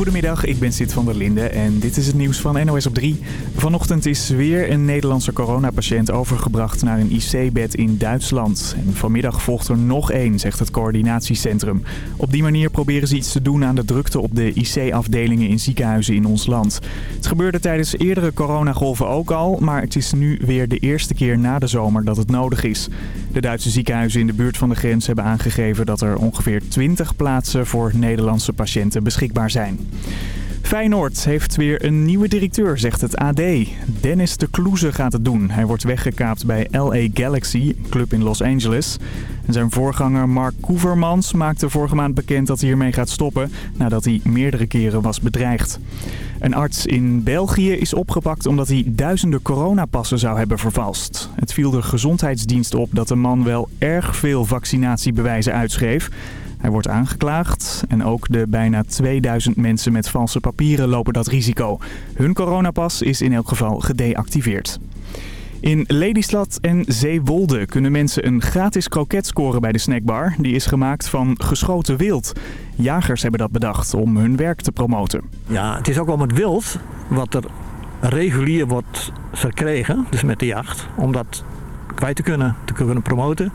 Goedemiddag, ik ben Sid van der Linde en dit is het nieuws van NOS op 3. Vanochtend is weer een Nederlandse coronapatiënt overgebracht naar een IC-bed in Duitsland. En vanmiddag volgt er nog één, zegt het coördinatiecentrum. Op die manier proberen ze iets te doen aan de drukte op de IC-afdelingen in ziekenhuizen in ons land. Het gebeurde tijdens eerdere coronagolven ook al, maar het is nu weer de eerste keer na de zomer dat het nodig is. De Duitse ziekenhuizen in de buurt van de grens hebben aangegeven dat er ongeveer 20 plaatsen voor Nederlandse patiënten beschikbaar zijn. Feyenoord heeft weer een nieuwe directeur, zegt het AD. Dennis de Kloeze gaat het doen. Hij wordt weggekaapt bij LA Galaxy, een club in Los Angeles. En zijn voorganger Mark Koevermans maakte vorige maand bekend dat hij hiermee gaat stoppen... nadat hij meerdere keren was bedreigd. Een arts in België is opgepakt omdat hij duizenden coronapassen zou hebben vervalst. Het viel de gezondheidsdienst op dat de man wel erg veel vaccinatiebewijzen uitschreef... Hij wordt aangeklaagd en ook de bijna 2000 mensen met valse papieren lopen dat risico. Hun coronapas is in elk geval gedeactiveerd. In Lelystad en Zeewolde kunnen mensen een gratis kroket scoren bij de snackbar. Die is gemaakt van geschoten wild. Jagers hebben dat bedacht om hun werk te promoten. Ja, het is ook wel met wild wat er regulier wordt verkregen, dus met de jacht, om dat kwijt te kunnen, te kunnen promoten.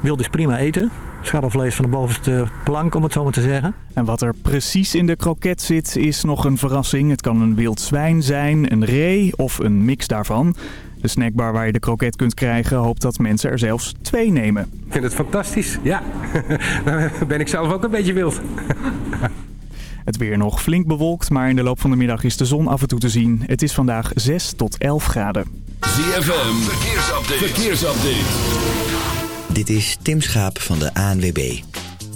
Wild is prima eten, scharrelvlees van de bovenste plank, om het zo maar te zeggen. En wat er precies in de kroket zit, is nog een verrassing. Het kan een wild zwijn zijn, een ree of een mix daarvan. De snackbar waar je de kroket kunt krijgen hoopt dat mensen er zelfs twee nemen. Ik vind het fantastisch, ja. Dan ben ik zelf ook een beetje wild. Het weer nog flink bewolkt, maar in de loop van de middag is de zon af en toe te zien. Het is vandaag 6 tot 11 graden. ZFM, verkeersupdate. verkeersupdate. Dit is Tim Schaap van de ANWB.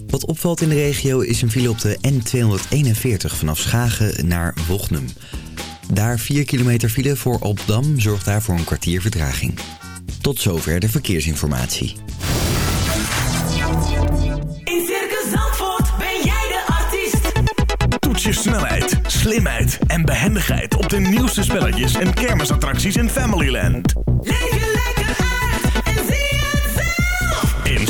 Wat opvalt in de regio is een file op de N241 vanaf Schagen naar Wochnum. Daar 4 kilometer file voor Opdam zorgt daarvoor een kwartier vertraging. Tot zover de verkeersinformatie. In Circus Zandvoort ben jij de artiest. Toets je snelheid, slimheid en behendigheid op de nieuwste spelletjes en kermisattracties in Familyland.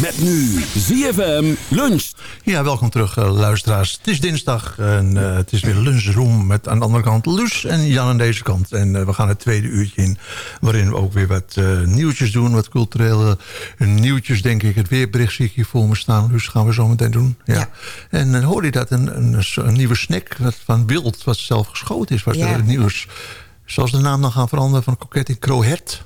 Met nu ZFM luncht. Ja, welkom terug uh, luisteraars. Het is dinsdag en uh, het is weer lunchroom met aan de andere kant Loes en Jan aan deze kant. En uh, we gaan het tweede uurtje in waarin we ook weer wat nieuwtjes doen. Wat culturele nieuwtjes denk ik. Het weerbericht zie ik hier voor me staan. Dus gaan we zo meteen doen. Ja. ja. En dan hoorde je dat een, een, een, nieuwe snack van wild wat zelf geschoten is. Was ja. er het nieuws. Zoals de naam dan gaan veranderen van koket in Crohet.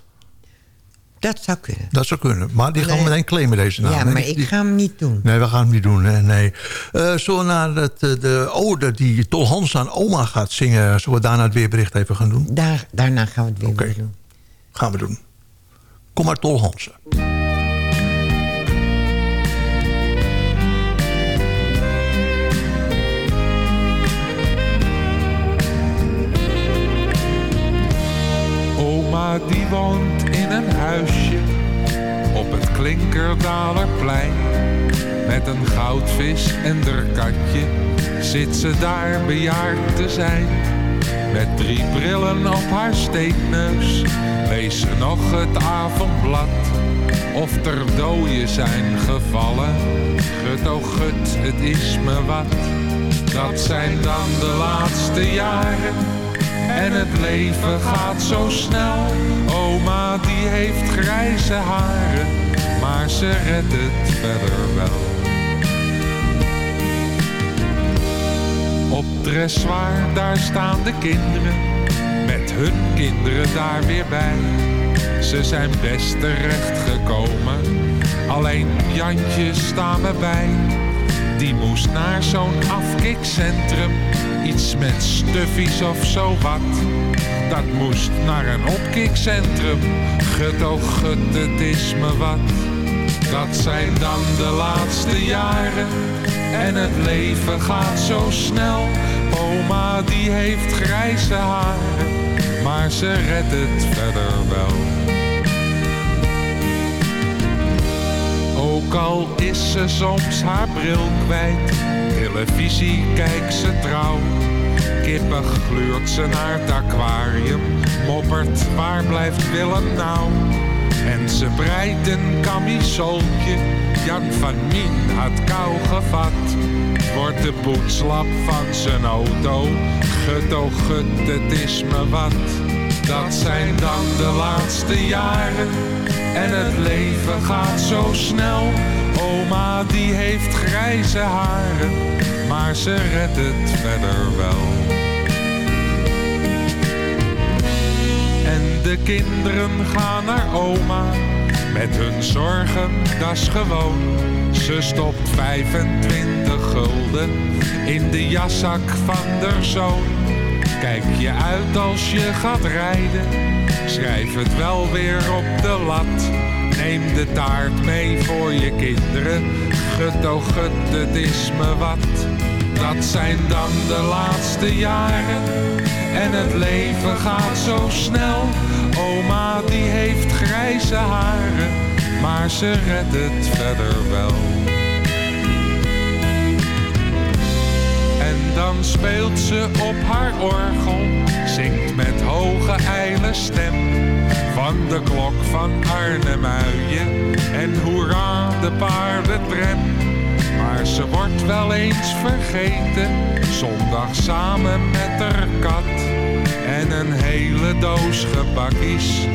Dat zou kunnen. Dat zou kunnen. Maar die gaan we meteen claimen, deze naam. Ja, maar ik ga hem niet doen. Nee, we gaan hem niet doen. Nee. nee. Uh, zullen we naar het, de ode die Tol Hans aan oma gaat zingen... zullen we daarna het weerbericht even gaan doen? Daar, daarna gaan we het weerbericht okay. doen. Gaan we doen. Kom maar, Tol Hansen. Oma die woont een huisje op het Klinkerdalerplein. Met een goudvis en der katje zit ze daar bejaard te zijn. Met drie brillen op haar steekneus leest ze nog het avondblad. Of er dooien zijn gevallen, gut oh gut, het is me wat. Dat zijn dan de laatste jaren en het leven gaat zo snel. Oma die heeft grijze haren, maar ze redt het verder wel. Op dressoir, daar staan de kinderen, met hun kinderen daar weer bij. Ze zijn best terecht gekomen. Alleen Jantje staan me bij. Die moest naar zo'n afkikcentrum. Iets met stuffies of zo wat. Dat moest naar een opkikcentrum. Gut, gut, het is me wat. Dat zijn dan de laatste jaren. En het leven gaat zo snel. Oma die heeft grijze haren. Maar ze redt het verder wel. Ook al is ze soms haar bril kwijt. Televisie kijkt ze trouw. Kippig gluurt ze naar het aquarium. Moppert, waar blijft Willem nou? En ze breidt een camisoltje. Jan van Mien had kou gevat. Wordt de poetslap van zijn auto. Gut, oh gut, het is me wat. Dat zijn dan de laatste jaren. En het leven gaat zo snel. Oma die heeft grijze haren. Maar ze redt het verder wel. En de kinderen gaan naar oma. Met hun zorgen, dat is gewoon. Ze stopt 25 gulden in de jaszak van der zoon. Kijk je uit als je gaat rijden. Schrijf het wel weer op de lat. Neem de taart mee voor je kinderen. Gut, oh gut, het is me wat. Dat zijn dan de laatste jaren. En het leven gaat zo snel. Oma die heeft grijze haren. Maar ze redt het verder wel. Dan speelt ze op haar orgel, zingt met hoge ijle stem. Van de klok van Arnhemuien en hoera de paardentram. Maar ze wordt wel eens vergeten, zondag samen met haar kat. En een hele doos gebakkies,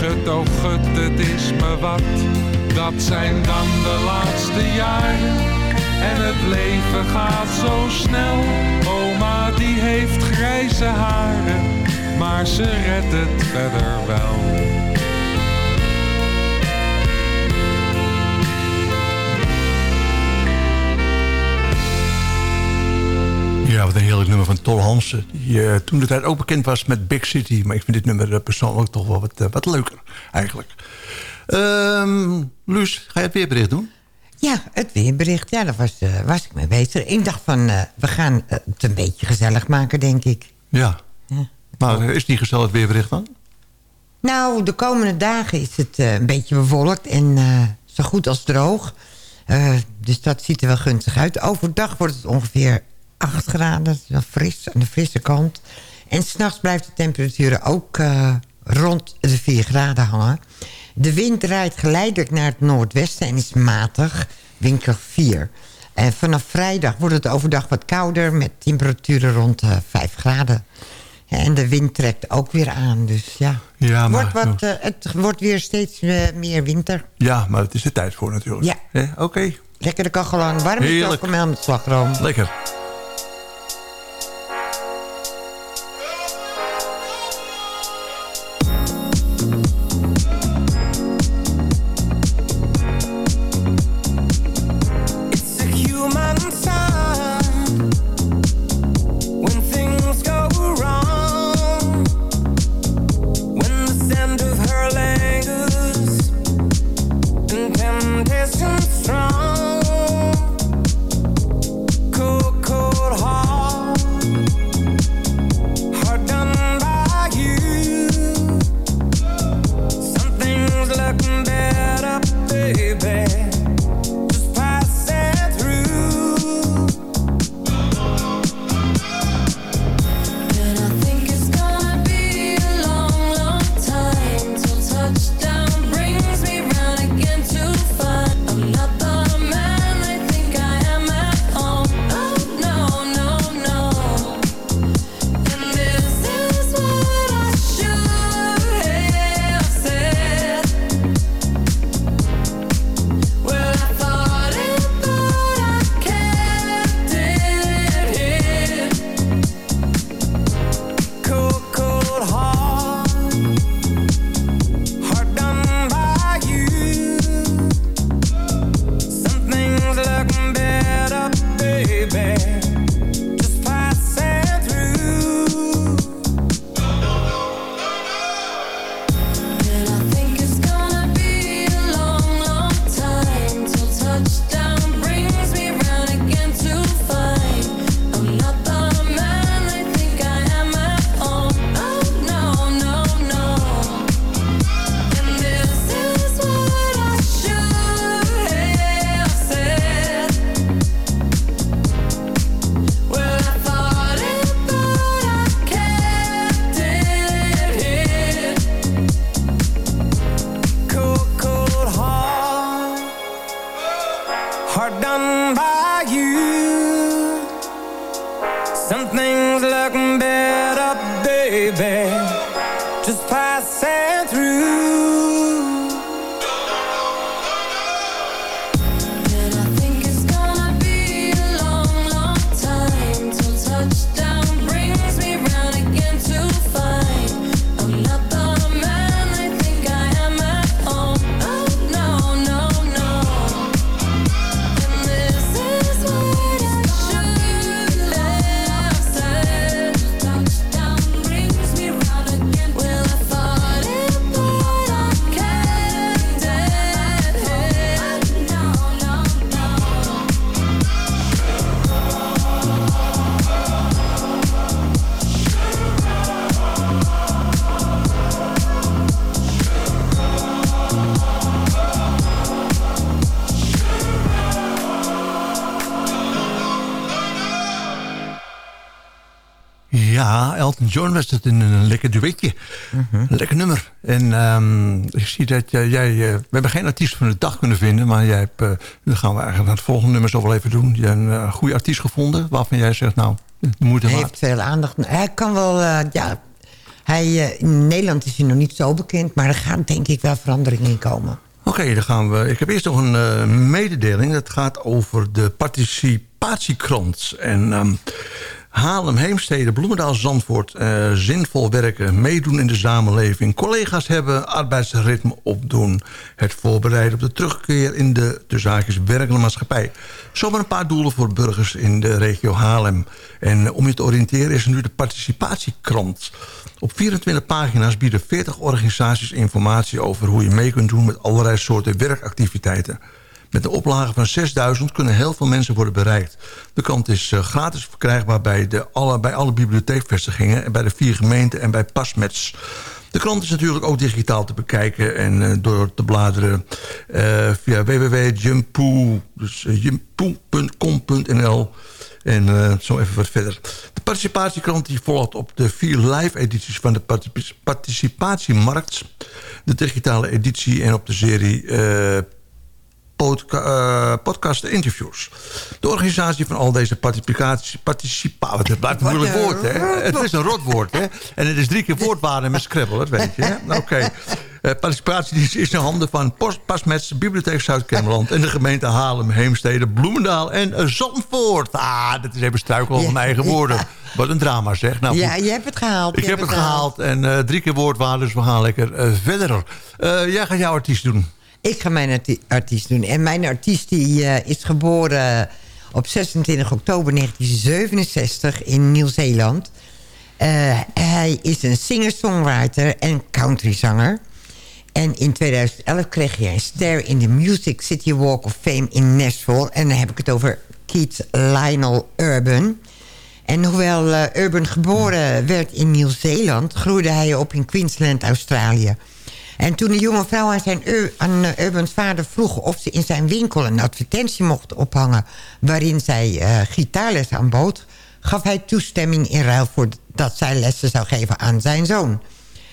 gut oh gut, het is me wat. Dat zijn dan de laatste jaren. En het leven gaat zo snel. Oma die heeft grijze haren, maar ze redt het verder wel. Ja, wat een heerlijk nummer van Tol Hansen. Die eh, toen de tijd ook bekend was met Big City. Maar ik vind dit nummer eh, persoonlijk toch wel wat, eh, wat leuker, eigenlijk. Ehm Luus, ga je het weerbericht doen? Ja, het weerbericht. Ja, daar was, eh, was ik mee bezig. Ik dacht van, eh, we gaan eh, het een beetje gezellig maken, denk ik. Ja. Maar is die gezellig het weerbericht dan? Nou, de komende dagen is het een beetje bewolkt en zo goed als droog. Dus dat ziet er wel gunstig uit. Overdag wordt het ongeveer 8 graden. Dat is wel fris, aan de frisse kant. En s'nachts blijft de temperatuur ook rond de 4 graden hangen. De wind draait geleidelijk naar het noordwesten en is matig, windkracht 4. En vanaf vrijdag wordt het overdag wat kouder... met temperaturen rond de 5 graden. En de wind trekt ook weer aan, dus ja. Ja, Het maar, wordt, wat, eh, het wordt weer steeds eh, meer winter. ja, maar het is de tijd voor natuurlijk. Ja. Eh, Oké, Lekker de kachel aan, warm Heerlijk. chocomel met slagroom. lekker. Elton John was het een, een lekker duetje. Een lekker nummer. En ehm, ik zie dat jij... jij, eh, we hebben geen artiest van de dag kunnen vinden... maar jij hebt, eh, dan gaan we eigenlijk naar het volgende nummer zo wel even doen. Je hebt een eh, goede artiest gevonden... waarvan jij zegt, nou, de moeite Hij heeft veel aandacht. Hij kan wel, ja... Hij, in Nederland is hij nog niet zo bekend... maar er gaat denk ik wel verandering in komen. Oké, dan gaan we. Ik heb eerst nog een mededeling. Dat gaat over de participatiekrant. En ehm, Haarlem, Heemstede, Bloemendaal, Zandvoort. eh, zinvol werken, meedoen in de samenleving. Collega's hebben, arbeidsritme opdoen. Het voorbereiden op de terugkeer in de, de zaakjes werkende maatschappij. Zomaar een paar doelen voor burgers in de regio Haarlem. En om je te oriënteren is er nu de participatiekrant. Op 24 pagina's bieden 40 organisaties informatie over hoe je mee kunt doen met allerlei soorten werkactiviteiten. Met een oplage van 6000 kunnen heel veel mensen worden bereikt. De krant is eh, gratis verkrijgbaar bij, de, alle, bij alle bibliotheekvestigingen... en bij de vier gemeenten en bij Pasmets. De krant is natuurlijk ook digitaal te bekijken... en eh, door te bladeren eh, via www.jumpoe, dus. En zo even wat verder. De participatiekrant die volgt op de vier live-edities van de particip- participatiemarkt. De digitale editie en op de serie eh, podca eh, podcasten interviews. De organisatie van al deze participatie... Participa het blijft een moeilijk woord, hè? Het is een rotwoord, hè? En het is drie keer woordwaarde met Scrabble, dat weet je, hè? Oké. Eh, participatie die is in handen van Post, Pasmets, Bibliotheek Zuid-Kennemerland... en de gemeente Haarlem, Heemstede, Bloemendaal en eh, Zandvoort. Ah, dat is even struikelen over Ja, mijn eigen woorden. ja. Wat een drama, zeg. Nou, ja, je hebt het gehaald. Ik heb het gehaald en eh, drie keer woordwaarde, dus we gaan lekker eh, verder. Eh, jij gaat jouw artiest doen. Ik ga mijn arti- artiest doen. En mijn artiest die, eh, is geboren op 26 oktober 1967 in Nieuw-Zeeland. Eh, hij is een singer-songwriter en countryzanger. En in 2011 kreeg hij een ster in de Music City Walk of Fame in Nashville. En dan heb ik het over Keith Lionel Urban. En hoewel eh, Urban geboren werd in Nieuw-Zeeland... groeide hij op in Queensland, Australië. En toen de jonge vrouw aan, zijn, aan eh, Urbans vader vroeg... of ze in zijn winkel een advertentie mocht ophangen... waarin zij eh, gitaarles aanbood... gaf hij toestemming in ruil voor dat zij lessen zou geven aan zijn zoon.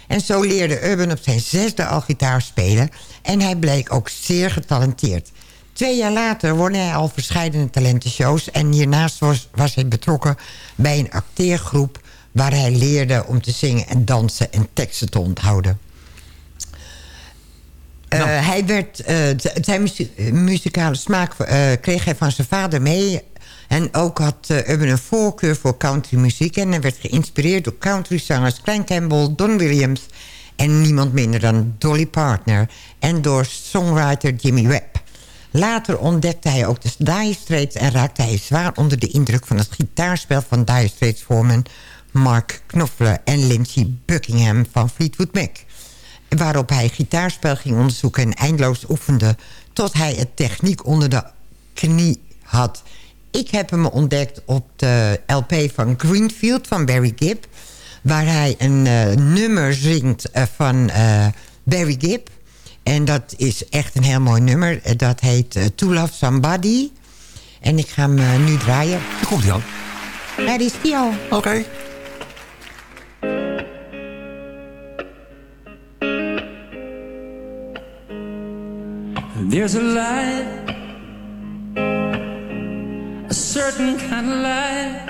En zo leerde Urban op zijn zesde al gitaar spelen... en hij bleek ook zeer getalenteerd. Twee jaar later won hij al verschillende talentenshows... en hiernaast was, was hij betrokken bij een acteergroep... waar hij leerde om te zingen en dansen en teksten te onthouden. Eh, hij werd, eh, zijn muzikale smaak eh, kreeg hij van zijn vader mee. En ook had Urban een voorkeur voor countrymuziek. En hij werd geïnspireerd door countryzangers Klein Campbell, Don Williams... en niemand minder dan Dolly Partner. En door songwriter Jimmy Webb. Later ontdekte hij ook de Dire Straits... en raakte hij zwaar onder de indruk van het gitaarspel van Dire Straits voorman... Mark Knopfler en Lindsey Buckingham van Fleetwood Mac waarop hij gitaarspel ging onderzoeken en eindeloos oefende... tot hij het techniek onder de knie had. Ik heb hem ontdekt op de LP van Greenfield van Barry Gibb... waar hij een eh, nummer zingt eh, van eh, Barry Gibb. En dat is echt een heel mooi nummer. Dat heet To Love Somebody. En ik ga hem nu draaien. Daar komt hij. Daar is hij al. Oké. There's a light, a certain kind of light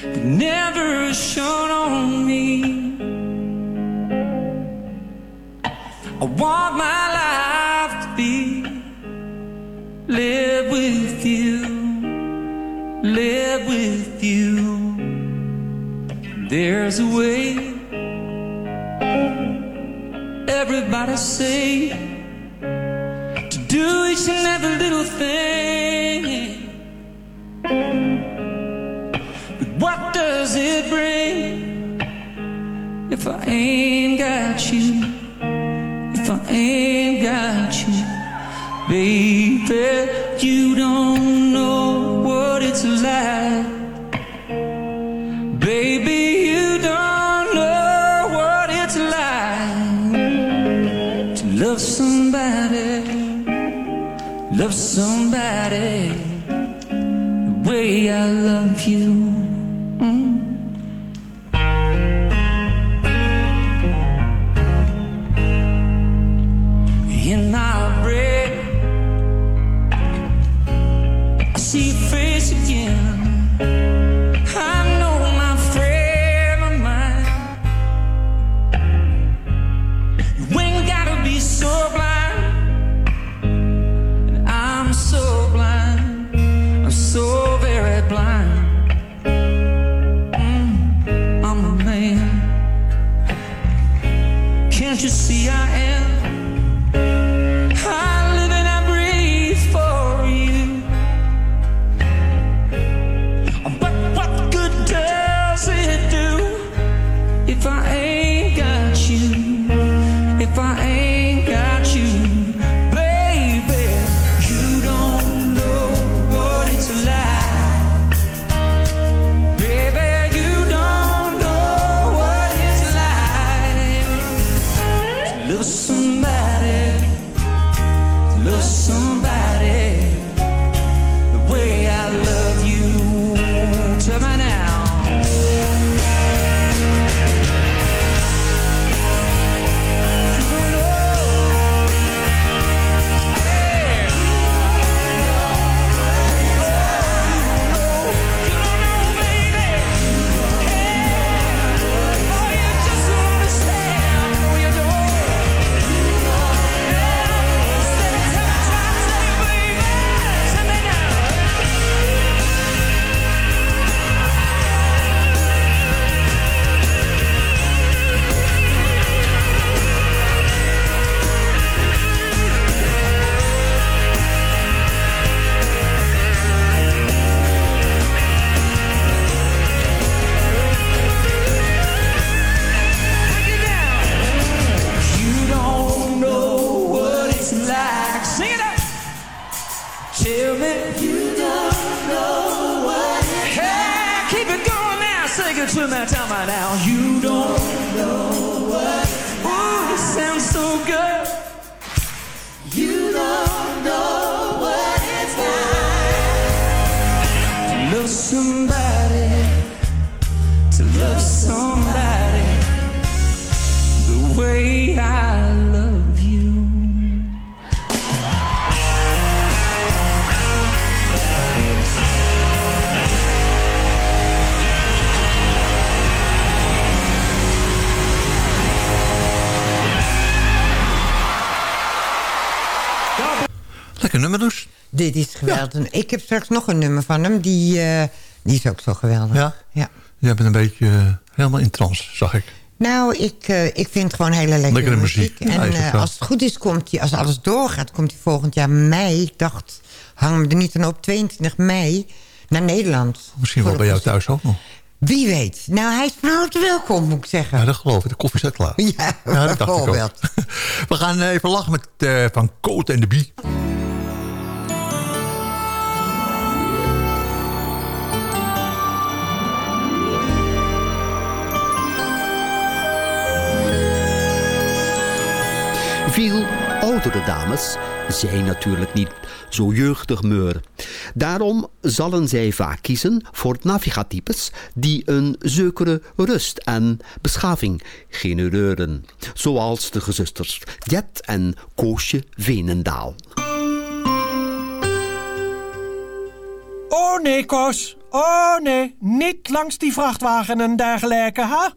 that never shone on me. I want my life to be live with you, live with you. There's a way. Everybody say do each and every little thing. But what does it bring if I ain't got you? If I ain't got you, baby, you don't know what it's like. Love somebody the way I love you. Ik heb straks nog een nummer van hem. Die, eh, die is ook zo geweldig. Ja? Ja. Jij bent een beetje eh, helemaal in trance, zag ik. Nou, ik, eh, ik vind het gewoon hele lekkere, Lekkere muziek. Ja, En als het goed is, komt hij, als alles doorgaat, komt hij volgend jaar mei. Ik dacht, hang me er niet aan op, 22 mei, naar Nederland. Misschien wel bij jou thuis ook nog. Wie weet. Nou, hij is van harte welkom, moet ik zeggen. Ja, dat geloof ik. De koffie staat klaar. Ja, dat dacht ik ook. We gaan even lachen met Van Coat en de Bie. Veel oudere dames zijn natuurlijk niet zo jeugdig meer. Daarom zullen zij vaak kiezen voor navigatypes die een zekere rust en beschaving genereren. Zoals de gezusters Jet en Koosje Venendaal. Oh nee, Koos. Oh nee, niet langs die vrachtwagen en dergelijke, hè?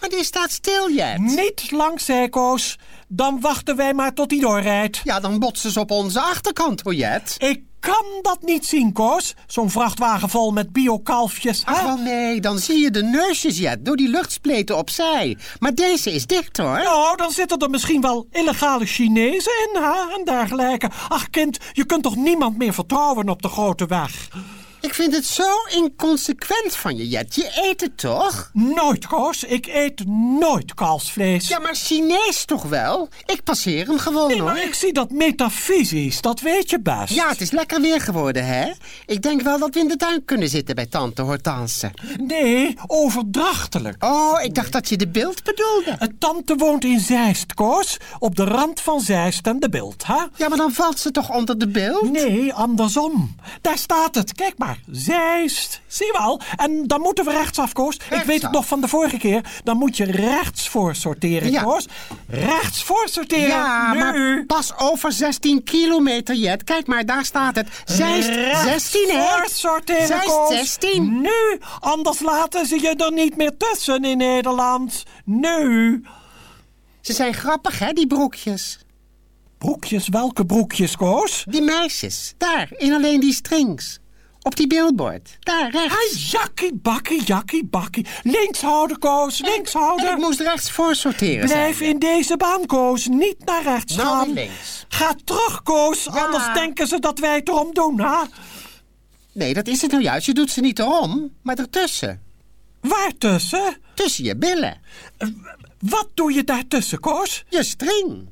Maar die staat stil, Jet. Niet langs, zei Koos. Dan wachten wij maar tot hij doorrijdt. Ja, dan botsen ze op onze achterkant, hoor, Jet. Ik kan dat niet zien, Koos. Zo'n vrachtwagen vol met biokalfjes, hè? Ach, wel nee, dan zie je de neusjes, Jet, door die luchtspleten opzij. Maar deze is dicht, hoor. Nou, dan zitten er misschien wel illegale Chinezen in, hè? En dergelijke. Ach, kind, je kunt toch niemand meer vertrouwen op de grote weg? Ik vind het zo inconsequent van je, Jet. Je eet het toch? Nooit, Koos. Ik eet nooit kalfsvlees. Ja, maar Chinees toch wel? Ik passeer hem gewoon, Nee, hoor. maar ik zie dat metafysisch. Dat weet je best. Ja, het is lekker weer geworden, hè? Ik denk wel dat we in de tuin kunnen zitten bij tante Hortense. Nee, overdrachtelijk. Oh, ik dacht dat je de beeld bedoelde. Het tante woont in Zeist, Koos. Op de rand van Zeist en de beeld, hè? Ja, maar dan valt ze toch onder de beeld? Nee, andersom. Daar staat het. Kijk maar. Zeist. Zie je wel? En dan moeten we rechtsaf, Koos. Ik weet het nog van de vorige keer. Dan moet je rechts voor sorteren, Ja. Koos. Rechts voor sorteren. Ja, nu. maar pas over 16 kilometer, Jet. Kijk maar, daar staat het. Zeist 16, hè? Voor sorteren, Zeist Koos. 16. Nu. Anders laten ze je er niet meer tussen in Nederland. Nu. Ze zijn grappig, hè, die broekjes. Broekjes? Welke broekjes, Koos? Die meisjes, daar, in alleen die strings. Op die billboard. Daar, rechts. Ah, jakkie, bakkie, jakkie, bakkie. Links houden, Koos, links houden. Ik moest rechts voor sorteren. Blijf in deze baan, Koos. Niet naar rechts Nou, gaan. links. Ga terug, Koos. Ja. Anders denken ze dat wij het erom doen, hè? Nee, dat is het nou juist. Je doet ze niet erom, maar ertussen. Waar tussen? Tussen je billen. Wat doe je daartussen, Koos? Je string.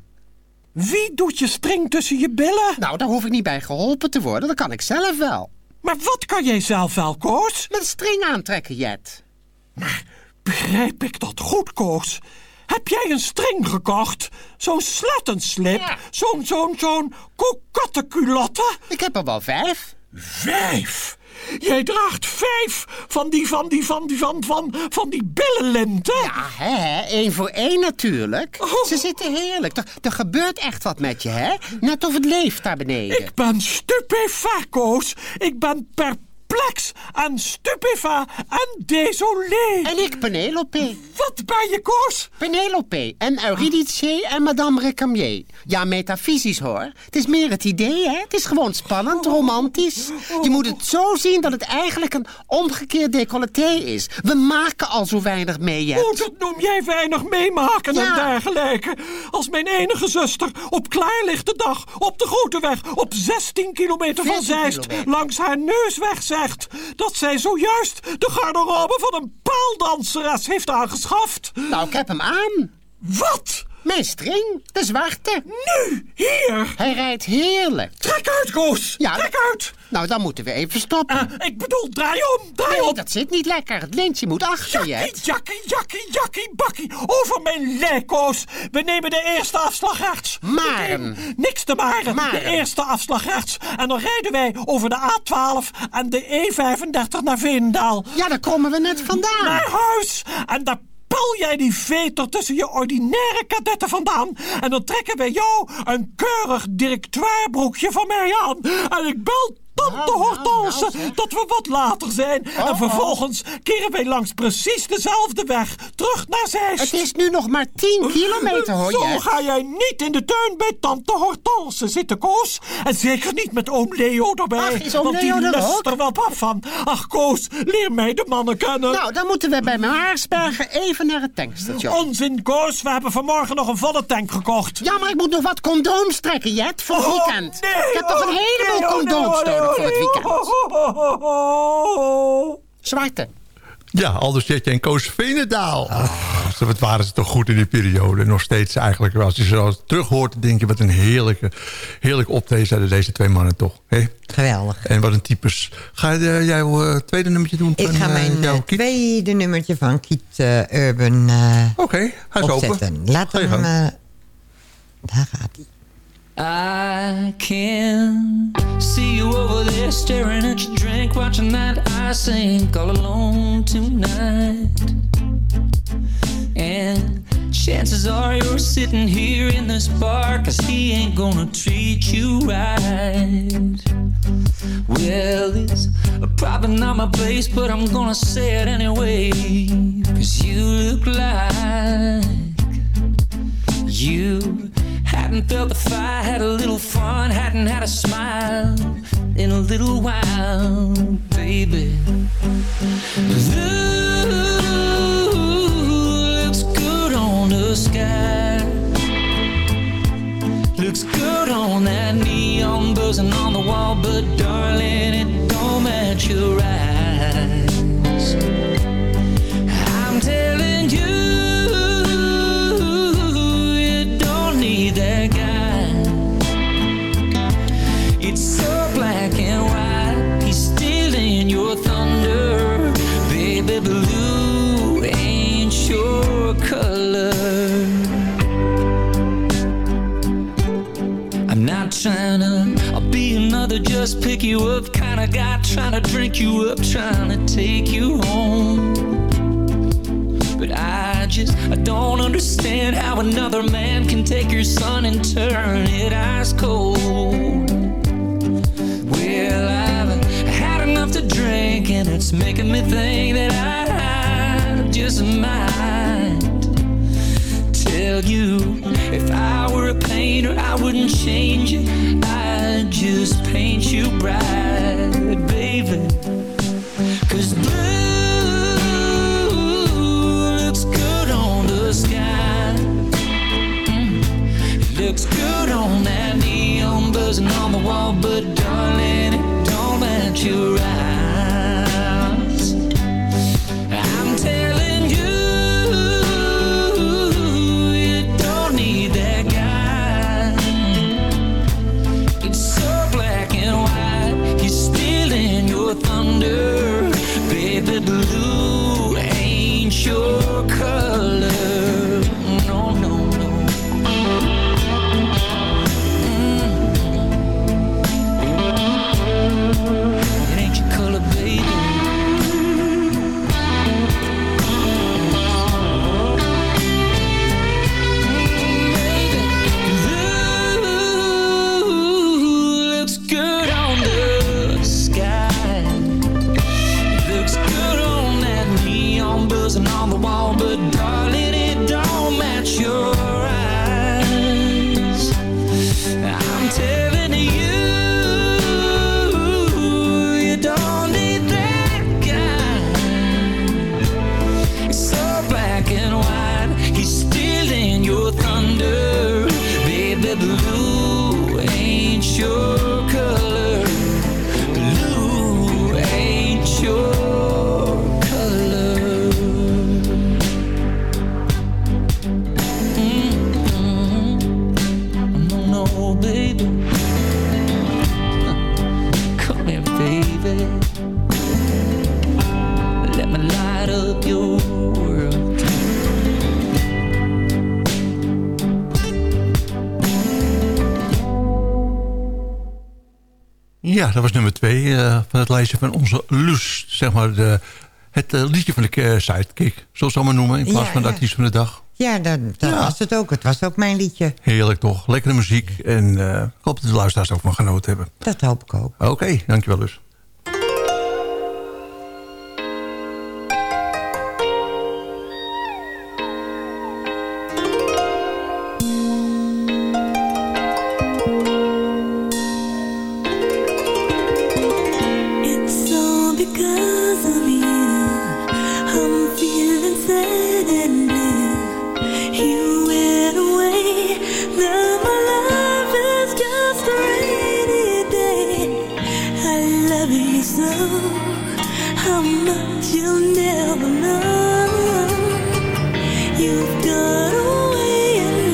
Wie doet je string tussen je billen? Nou, daar hoef ik niet bij geholpen te worden. Dat kan ik zelf wel. Maar wat kan jij zelf wel, Koos? Met string aantrekken, Jet. Begrijp ik dat goed, Koos? Heb jij een string gekocht? Zo'n slettenslip? Zo'n, zo'n, zo'n kokottenculotte? Ik heb er wel vijf. Vijf? Jij draagt vijf van die, van die, van die, van, van, van die billenlinten? Ja, hè? Één voor één natuurlijk. Oh. Ze zitten heerlijk. Er, er gebeurt echt wat met je, hè? Net of het leeft daar beneden. Ik ben stupefat, Koos. Ik ben perplex en stupefat en désolé. En ik Penelope. Wat ben je, Koos? Penelope en Eurydice en Madame Recamier. Ja, metafysisch hoor. Het is meer het idee, hè? Het is gewoon spannend, romantisch. Je moet het zo zien dat het eigenlijk een omgekeerd decolleté is. We maken al zo weinig mee, Jet. Oh, dat noem jij weinig meemaken en Ja. dergelijke. Als mijn enige zuster op klaarlichte dag op de grote weg op 16 kilometer van 14 Zeist kilometer. langs haar neusweg zegt dat zij zojuist de garderobe van een paaldanseres heeft aangeschaft. Nou, ik heb hem aan. Wat? Mijn string, de zwarte. Nu, hier. Hij rijdt heerlijk. Trek uit, Koos. Ja, Trek uit. Nou, dan moeten we even stoppen. Eh, ik bedoel, draai om, draai Nee, om. dat zit niet lekker. Het lintje moet achter, Jakkie, Jet. jakkie, jakkie, jakkie, bakkie. Over mijn lijk, Koos. We nemen de eerste afslag rechts. Maren. Niks te maren. Maren. De eerste afslag rechts. En dan rijden wij over de A12 en de E35 naar Veenendaal. Ja, daar komen we net vandaan. Naar huis. En daar pal jij die veter tussen je ordinaire kadetten vandaan. En dan trekken wij jou een keurig directeurbroekje van mij aan. En ik bel tante Nou, nou, Hortense nou, dat we wat later zijn. Oh, en vervolgens keren wij langs precies dezelfde weg terug naar Zeist. Het is nu nog maar 10 kilometer, hoor Zo je. ga jij niet in de tuin bij tante Hortense zitten, Koos. En zeker niet met oom Leo erbij. Ach, is oom want die Leo er lust er wel pap van. Ach, Koos, leer mij de mannen kennen. Nou, dan moeten we bij Maarsbergen even naar het tankstation. Onzin, Koos. We hebben vanmorgen nog een volle tank gekocht. Ja, maar ik moet nog wat condooms trekken, Jet, voor het Oh, weekend. nee, ik heb toch een oh, heleboel oh, condooms nee, oh, nodig voor het weekend. Zwarte. Ja, Aldous Jetje en Koos Veenendaal. Wat waren ze toch goed in die periode. Nog steeds eigenlijk. Als je ze zo terug hoort, denk je wat een heerlijke, heerlijke optreden zeiden deze twee mannen toch. Geweldig. En wat een types. Ga je eh, jouw eh, tweede nummertje doen? Ik van, ga eh, mijn eh, tweede nummertje van Kiet eh, Urban eh, Oké, hij is opzetten. open. Laat Ga je hem... eh, daar gaat hij. I can see you over there staring at your drink, watching that I sink all alone tonight. And chances are you're sitting here in this bar, cause he ain't gonna treat you right. Well, it's probably not my place, but I'm gonna say it anyway, cause you look like you hadn't felt the fire, had a little fun, hadn't had a smile in a little while, baby. Blue Looks good on the sky. Looks good on that neon buzzing on the wall, but darling, it don't match your eyes. Just pick you up kind of guy trying to drink you up, trying to take you home. But I just I don't understand how another man can take your son and turn it ice cold. Well, I've had enough to drink, and it's making me think that I just might tell you If I were a painter, I wouldn't change it. I'd just paint you bright, baby. Cause blue looks good on the sky. Mm. It looks good on that neon buzzing on the wall, but darling, it don't match your eyes. Het lijstje van onze Lus. Zeg maar de, het eh, liedje van de uh, sidekick, zoals ze allemaal noemen. In plaats Ja, van de artiest van de dag. Ja, dat, dat was het ook. Het was ook mijn liedje. Heerlijk toch, lekkere muziek. En eh, ik hoop dat de luisteraars er ook van genoten hebben. Dat hoop ik ook. Oké, dankjewel Lus. How much you'll never know. You've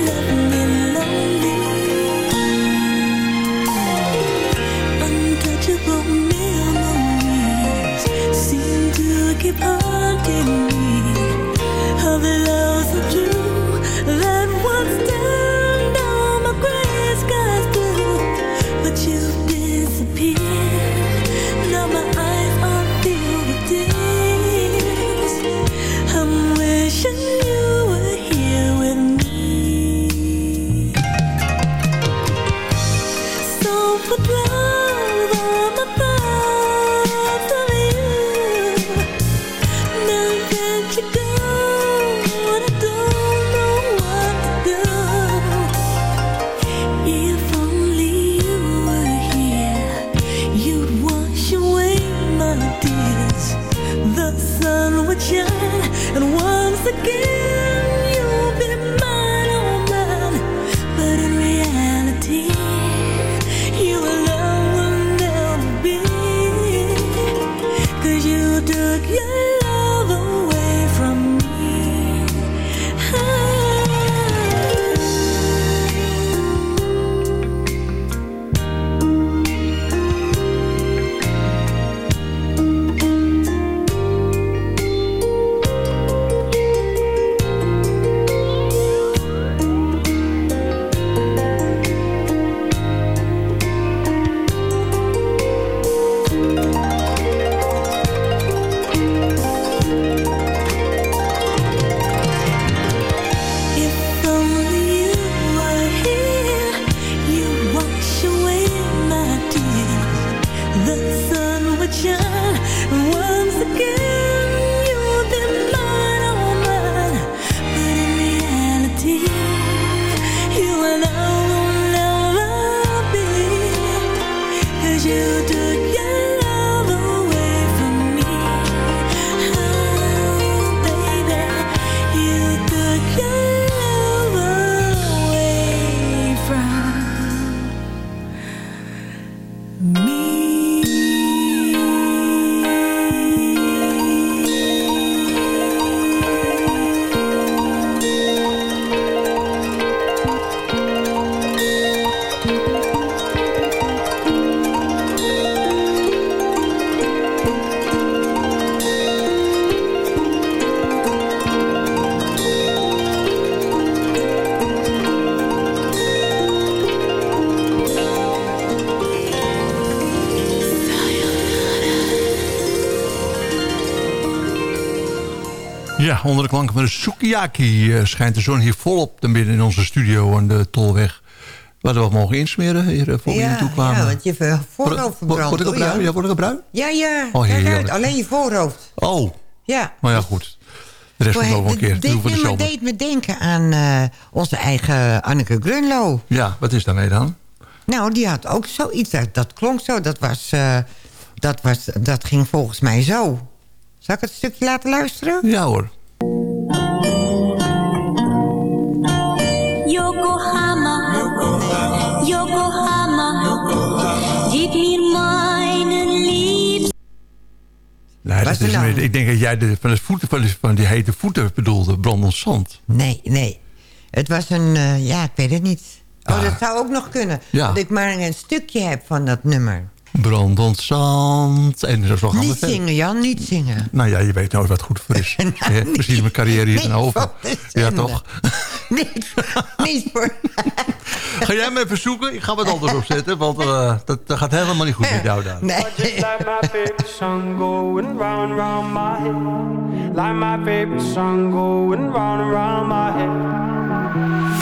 left me lonely. Untouchable memories seem to keep haunting me of love onder de klanken van de sukiyaki eh, schijnt de zon hier volop te midden in onze studio aan de Tolweg. We hadden wat mogen insmeren hier eh, voor we hier toe kwamen. ja, want je hebt voorhoofd Word- verbrand. Word ik bruin? Ja, word ik een bruin? Ja, ja. Oh, heerlijk. alleen je voorhoofd. Oh, Ja. maar ja goed. De rest komt nog een keer. Dit we de nummer zomer. deed me denken aan eh, onze eigen Anneke Grunlo. Ja, wat is daarmee dan? Nou, die had ook zoiets. Dat, dat klonk zo. Dat, was, eh, dat, was, dat ging volgens mij zo. Zal ik het stukje laten luisteren? Ja hoor. Is meer- ik denk dat jij de, van, de voeten, van, die, van die hete voeten bedoelde, brandend zand. Nee, nee. Het was een... eh, ja, ik weet het niet. Oh, dat zou ook nog kunnen. Ja. Dat ik maar een stukje heb van dat nummer. Brandend zand. En zo gaan we Niet verder. zingen, Jan, niet zingen. Nou ja, je weet nooit wat goed voor is. Nou, Ja, Precies mijn carrière hier niet dan over. Ja, toch? niet, niet voor... Ga jij me even zoeken? Ik ga wat anders opzetten, want eh, dat, dat gaat helemaal niet goed met jou daar. Nee. Like my favorite song going round round my head. Like my favorite song going round and round my head.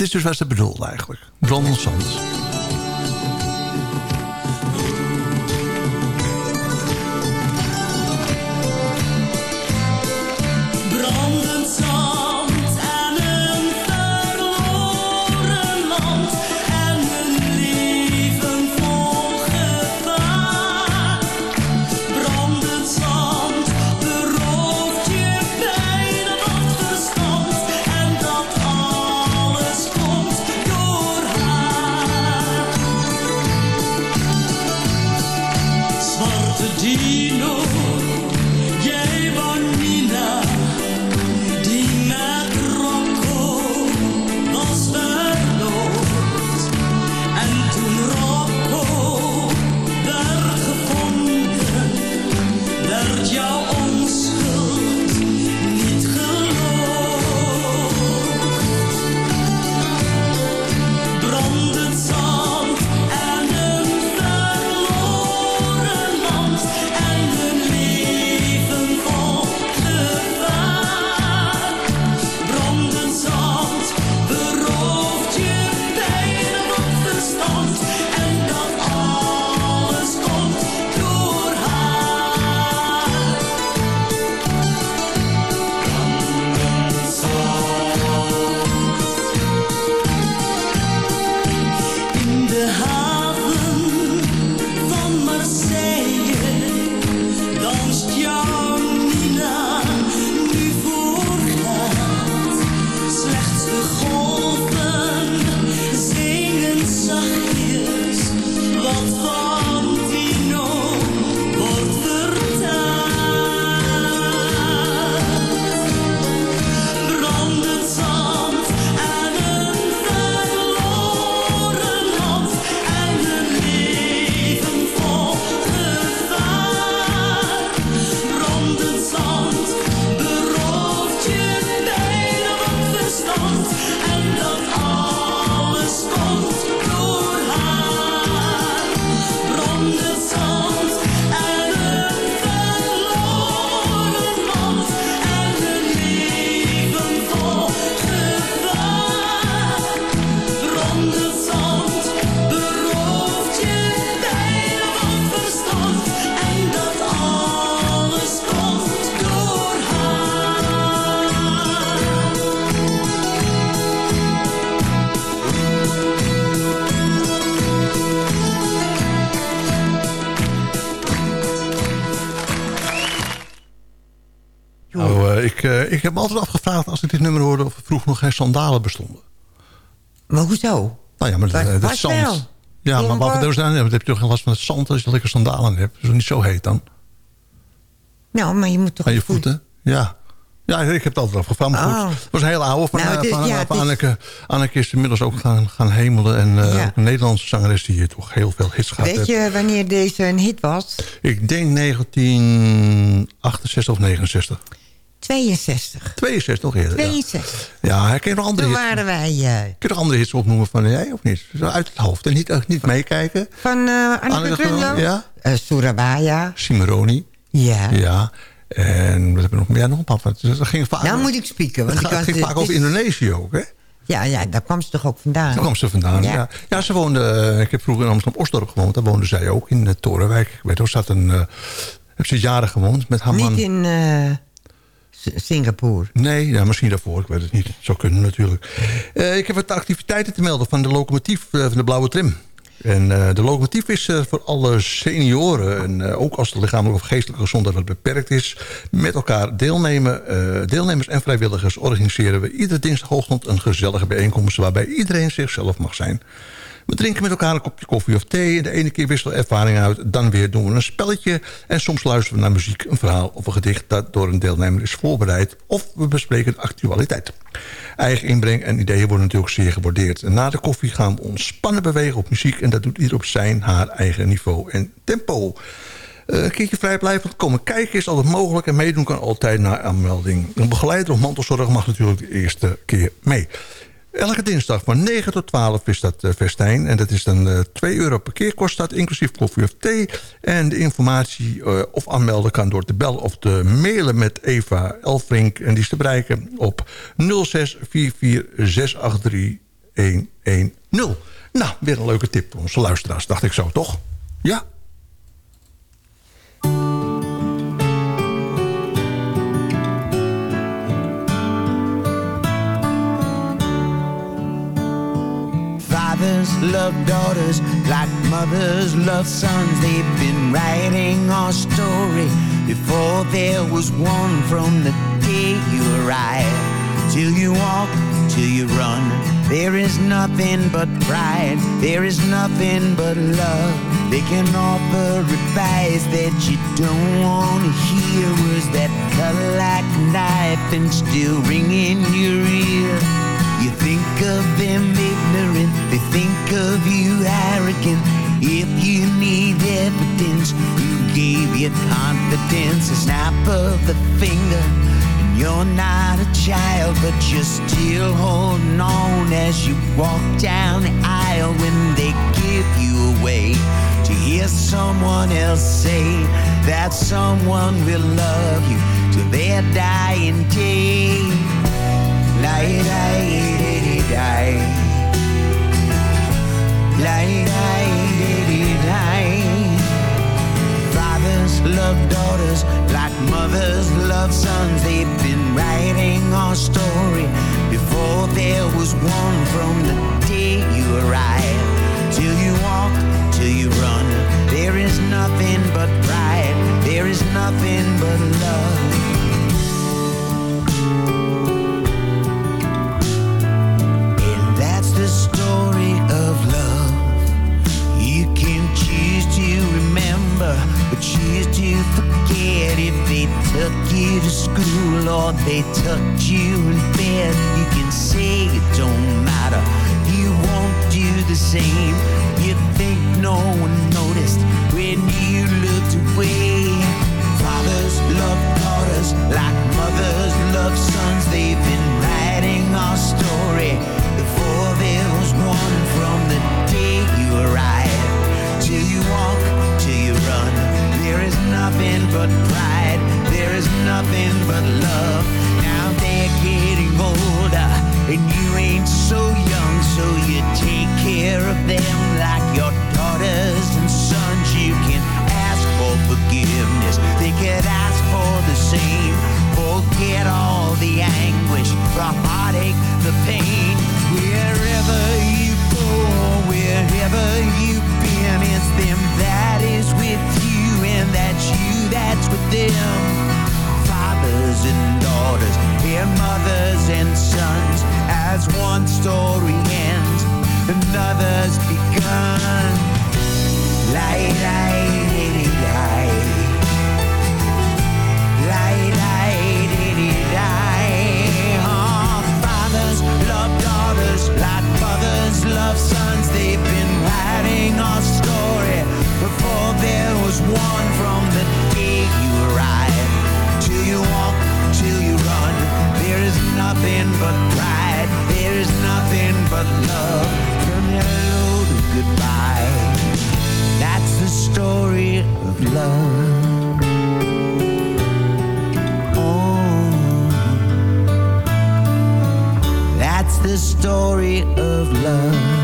Dit is dus wat ze bedoelde eigenlijk. Brandend zand. Als ik dit nummer hoorde... of er vroeger nog geen sandalen bestonden. Maar hoezo? Nou ja, maar dat, Wat- dat wat zand... wel? Ja, maar wat we dan heb je toch geen last van het zand als je lekker sandalen hebt. Is niet zo heet dan. Nou, maar je moet toch... Aan je voeten? Ja. Ja, ik heb het altijd afgevraagd. Maar Oh. goed, het was een hele oude van, Nou, eh, is- van, ja, van het is- Anneke. Anneke is inmiddels ook gaan, gaan hemelen. En eh, Ja. ook een Nederlandse zangeres die hier toch heel veel hits gehad Weet je wanneer deze een hit was? Ik denk 1968 of 69. 62. 62 nog eerder. Ja, 62. ja hij kan nog andere Toen hits. waren wij... eh, Kun je nog andere hits opnoemen van jij of niet? Zo uit het hoofd. En niet, eh, niet meekijken. van eh Anneke Anneke Grunlo? Ja. Eh, Surabaya. Cimaroni. Ja. Ja. En wat hebben we nog meer? Nog een paar. Dat ging vaak, Nou moet ik spieken. Want het ging vaak over Indonesië ook, hè? Ja, ja, daar kwam ze toch ook vandaan? Daar kwam ze vandaan, ja. ja. ze woonde, eh, ik heb vroeger in Amsterdam-Osdorp gewoond. Daar woonde zij ook, in uh, Torenwijk. Ik weet ook, zat een... eh heb ze jaren gewoond met haar man. Niet in eh, Singapore. Nee, ja, misschien daarvoor. Ik weet het niet. Zou kunnen natuurlijk. Eh, ik heb wat activiteiten te melden van de locomotief eh, van de Blauwe Trim. En eh, de locomotief is eh, voor alle senioren... en ook als de lichamelijke of geestelijke gezondheid wat beperkt is... met elkaar deelnemen. Deelnemers en vrijwilligers organiseren we iedere dinsdagochtend... een gezellige bijeenkomst waarbij iedereen zichzelf mag zijn. We drinken met elkaar een kopje koffie of thee. De ene keer wisselen we ervaringen uit. Dan weer doen we een spelletje. En soms luisteren we naar muziek, een verhaal of een gedicht... dat door een deelnemer is voorbereid. Of we bespreken actualiteit. Eigen inbreng en ideeën worden natuurlijk zeer gewaardeerd. En na de koffie gaan we ontspannen bewegen op muziek... en dat doet ieder op zijn, haar eigen niveau en tempo. Eh, een keertje vrijblijvend komen kijken is altijd mogelijk... en meedoen kan altijd na aanmelding. Een begeleider of mantelzorg mag natuurlijk de eerste keer mee. Elke dinsdag van 9 tot 12 is dat eh, festijn. En dat is dan eh 2 euro per keer kost dat, inclusief koffie of thee. En de informatie eh, of aanmelden kan door te bellen of te mailen met Eva Elfrink. En die is te bereiken op 0644683110. Nou, weer een leuke tip voor onze luisteraars, dacht ik zo, toch? Ja? Fathers love daughters like mothers love sons. They've been writing our story before there was one from the day you arrived. Till you walk, till you run. There is nothing but pride. There is nothing but love. They can offer advice that you don't want to hear. Words that cut like a knife and still ring in your ear. You think of them they of you arrogant. If you need evidence, who gave you confidence? A snap of the finger, and you're not a child, but you're still holding on as you walk down the aisle when they give you away. To hear someone else say that someone will love you till their dying day. Lie, lie, diddy, die. Lie, lie, diddy. Fathers love daughters like mothers love sons. They've been writing our story before there was one from the day you arrived. Till you walk, till you run. There is nothing but pride. There is nothing but love. And that's the story choose to remember, but choose to forget. If they took you to school or they tucked you in bed, you can say it don't matter. You won't do the same. You think no one noticed when you looked away. Fathers love daughters like mothers love sons. They've been writing our story before there was one from the day you arrived. Till you walk, till you run. There is nothing but pride. There is nothing but love. Now they're getting older and you ain't so young. So you take care of them like your daughters and sons. You can ask for forgiveness. They could ask for the same. Forget all the anguish, the heartache, the pain. Wherever you go, wherever it's them that is with you, and that's you that's with them. Fathers and daughters and mothers and sons, as one story ends, another's begun. Diddy, lie. Lie, lie, diddy, lie. Oh, fathers love daughters like mothers love sons. They've been writing our story before there was one from the day you arrived. Till you walk, till you run. There is nothing but pride. There is nothing but love. From hello to goodbye. That's the story of love. Oh, that's the story of love.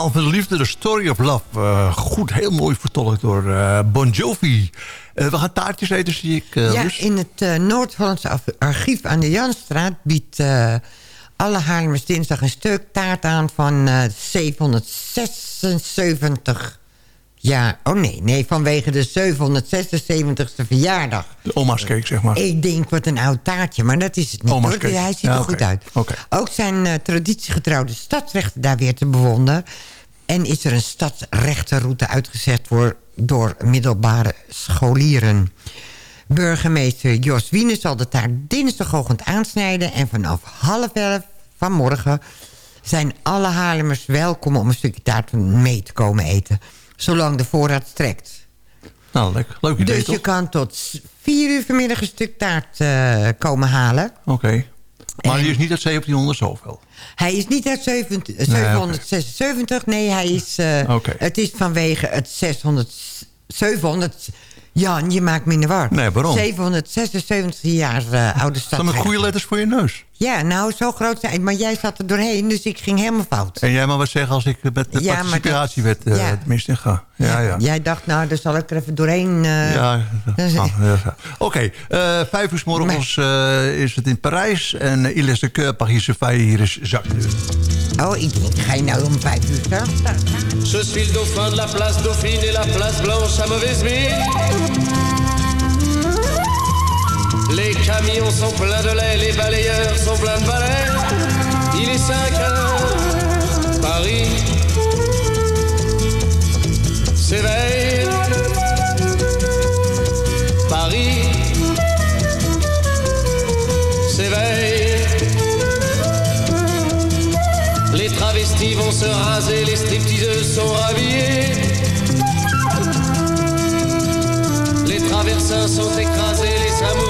Verhaal van de liefde, de story of love. Eh, goed, heel mooi vertolkt door eh, Bon Jovi. Eh, we gaan taartjes eten, zie ik. ja, in het Noord-Hollandse archief aan de Janstraat... biedt alle Haarlemmers dinsdag een stuk taart aan van eh, 776 jaar. Oh nee, nee, vanwege de 776ste verjaardag. De oma's cake, zeg maar. Ik denk, wat een oud taartje, maar dat is het niet. Oma's cake. Hij ziet Ja, er goed uit. Oké. Ook zijn eh, traditiegetrouwde stadsrechten daar weer te bewonderen. En is er een stadsrechtenroute uitgezet voor, door middelbare scholieren. Burgemeester Jos Wiene zal de taart dinsdagochtend aansnijden... en vanaf half elf vanmorgen zijn alle Haarlemmers welkom... om een stukje taart mee te komen eten. Zolang de voorraad strekt. Nou, leuk, leuk idee, Dus toch? je kan tot vier uur vanmiddag een stuk taart eh, komen halen. Oké. Maar die is niet uit 1700 zoveel. Hij is niet uit 700 oké. 776, nee, hij is... eh. Het is vanwege het 600... 700... Jan, je maakt me in de war. Nee, waarom? 776 jaar eh, oude stad. Staan met goede letters voor je neus. Ja, nou, zo groot zijn. Maar jij zat er doorheen, dus ik ging helemaal fout. En jij mag wat zeggen als ik met de Ja, maar dat- participatiewet eh ja. tenminste ga. Ja, ja. Jij dacht, nou, daar zal ik er even doorheen... eh, Ja, dat is- ja. Oké, eh, vijf uur s morgens eh, is het in Parijs. En uh, Iles de Keur, Paris hier is Jacques Deur. Oh, ik denk, ga je nou om vijf uur staan? Je suis le dauphin de la place Dauphine et la place Blanche à mauvaise mine. Les camions sont pleins de lait, les balayeurs sont pleins de balais. Il est 5 heures, Paris s'éveille. Paris s'éveille. Les travestis vont se raser, les stripteaseuses sont rhabillées. Les traversins sont écrasés, les amoureux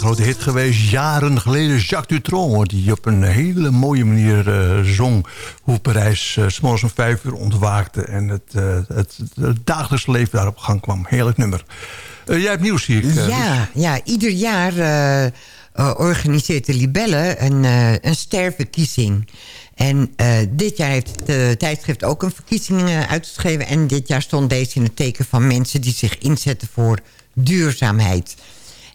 grote hit geweest. Jaren geleden Jacques Dutronc, die op een hele mooie manier eh, zong... hoe Parijs uh, s'morgens om vijf uur ontwaakte... en het, eh, het, het dagelijks leven daar op gang kwam. Heerlijk nummer. Eh, jij hebt nieuws, zie ik. eh, ja, ja, ieder jaar eh, eh, organiseert de Libelle een, eh, een sterverkiezing. En eh, dit jaar heeft het tijdschrift ook een verkiezing eh, uitgeschreven. En dit jaar stond deze in het teken van mensen die zich inzetten voor duurzaamheid.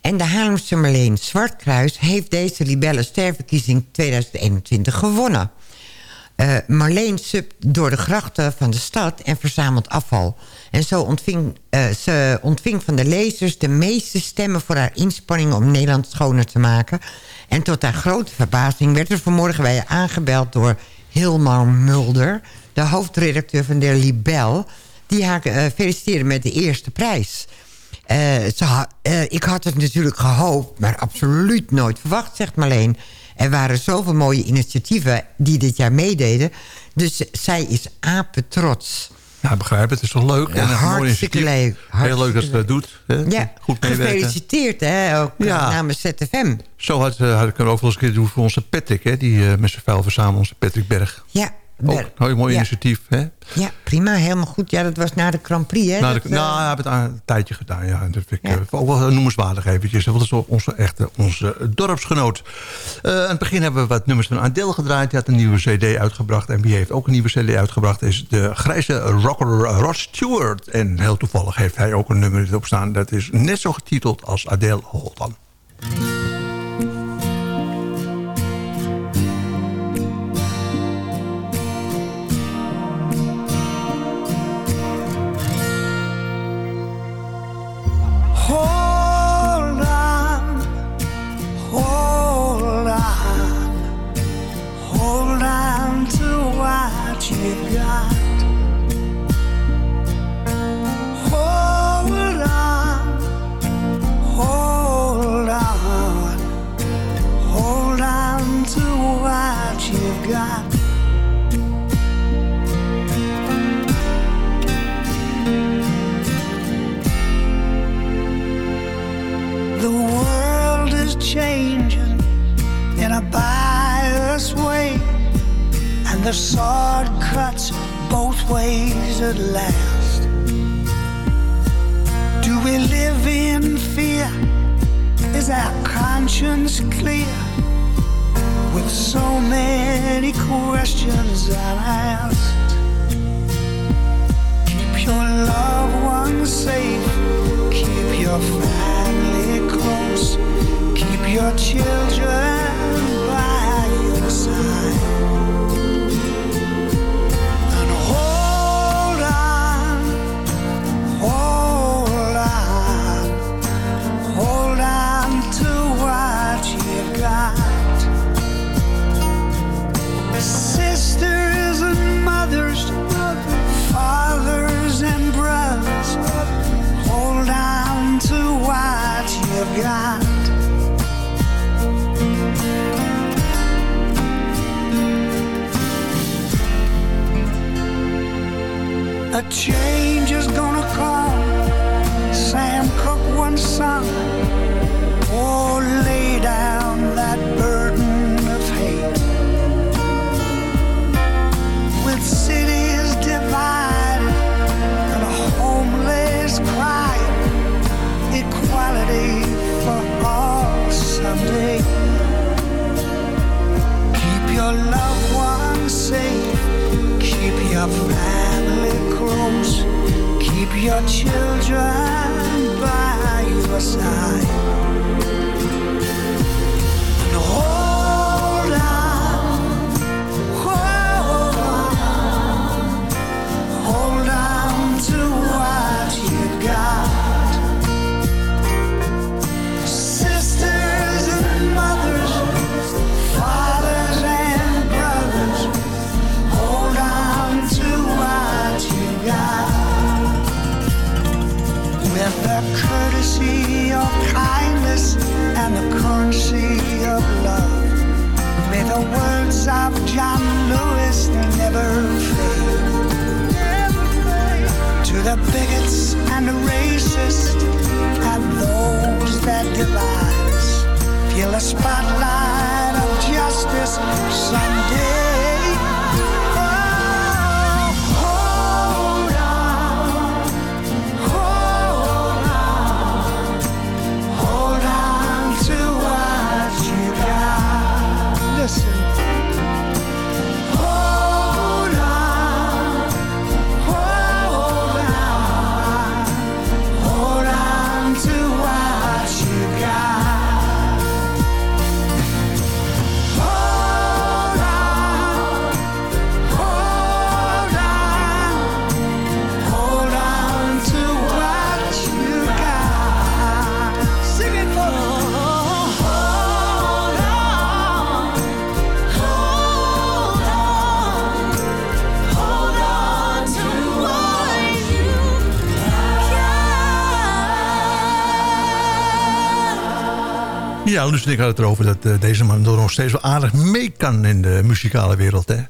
En de Haarlemse Marleen Zwartkruis heeft deze Libelle sterverkiezing 2021 gewonnen. Eh, Marleen subt door de grachten van de stad en verzamelt afval. En zo ontving eh, ze ontving van de lezers de meeste stemmen voor haar inspanningen om Nederland schoner te maken. En tot haar grote verbazing werd er vanmorgen bij haar aangebeld door Hilmar Mulder, de hoofdredacteur van de Libel, die haar eh, feliciteerde met de eerste prijs. Eh, ze eh, ik had het natuurlijk gehoopt, maar absoluut nooit verwacht, zegt Marleen. Er waren zoveel mooie initiatieven die dit jaar meededen. Dus zij is apetrots. Ja, begrijp het. Het is toch leuk? Ja, En hartstikke leuk. Heel leuk dat ze dat doet. Hè? Ja, Goed meewerken. gefeliciteerd hè, ook eh, Ja. namens ZFM. Zo had, had ik er ook wel eens een keer doen voor onze Patrick. Hè? Die met zijn vuil verzamelen, onze Patrick Berg. Ja, Ook een mooi ja. initiatief. Hè? Ja, prima, helemaal goed. Ja, dat was na de Grand Prix, hè? Nou, de- eh, nou, hij heeft het een tijdje gedaan. Ja. Dat vind ik eh, ook wel noemenswaardig eventjes. Want dat is onze echte onze dorpsgenoot. Eh, aan het begin hebben we wat nummers van Adele gedraaid. Die had een nieuwe cd uitgebracht. En wie heeft ook een nieuwe cd uitgebracht... is de grijze rocker Rod Stewart. En heel toevallig heeft hij ook een nummer erop staan. Dat is net zo getiteld als Adele Hold On. At last. Do we live in fear? Is our conscience clear? With so many questions unasked, keep your loved ones safe. Keep your family close. Keep your children by your side. Change is gonna come. Sam Cooke once sung. Oh, lay down that burden of hate. With cities divided and a homeless equality for all someday. Keep your loved ones safe. Keep your family your children by your side. John Lewis never fade. To the bigots and the racists and those that divide feel the spotlight of justice someday. Ja, en ik hadden het erover dat eh, deze man door nog steeds wel aardig mee kan in de muzikale wereld. Hè?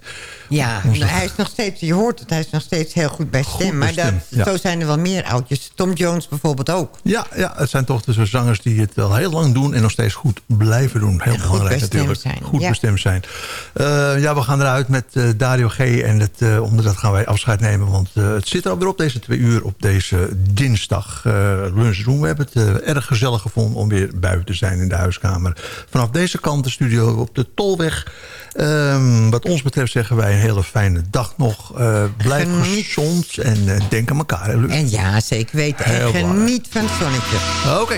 Ja, nou, hij is nog steeds, je hoort het, hij is nog steeds heel goed bij stem. bij maar stem, dat, ja. zo zijn er wel meer oudjes. Tom Jones bijvoorbeeld ook. Ja, ja, het zijn toch dus zangers die het al heel lang doen... en nog steeds goed blijven doen. Heel belangrijk bestemd natuurlijk. zijn, Goed ja. bestemd zijn. Eh, ja, we gaan eruit met eh, Dario G. En het, onder dat gaan wij afscheid nemen. Want het zit er alweer op deze twee uur op deze dinsdag. lunchroom. We hebben het erg gezellig gevonden om weer buiten te zijn in de huiskamer. Vanaf deze kant de studio op de Tolweg. Ehm, wat ons betreft zeggen wij een hele fijne dag nog. Eh, blijf Geniet. gezond en eh, denk aan elkaar. Hè? En ja, zeker weten. En geniet van het zonnetje. Oké.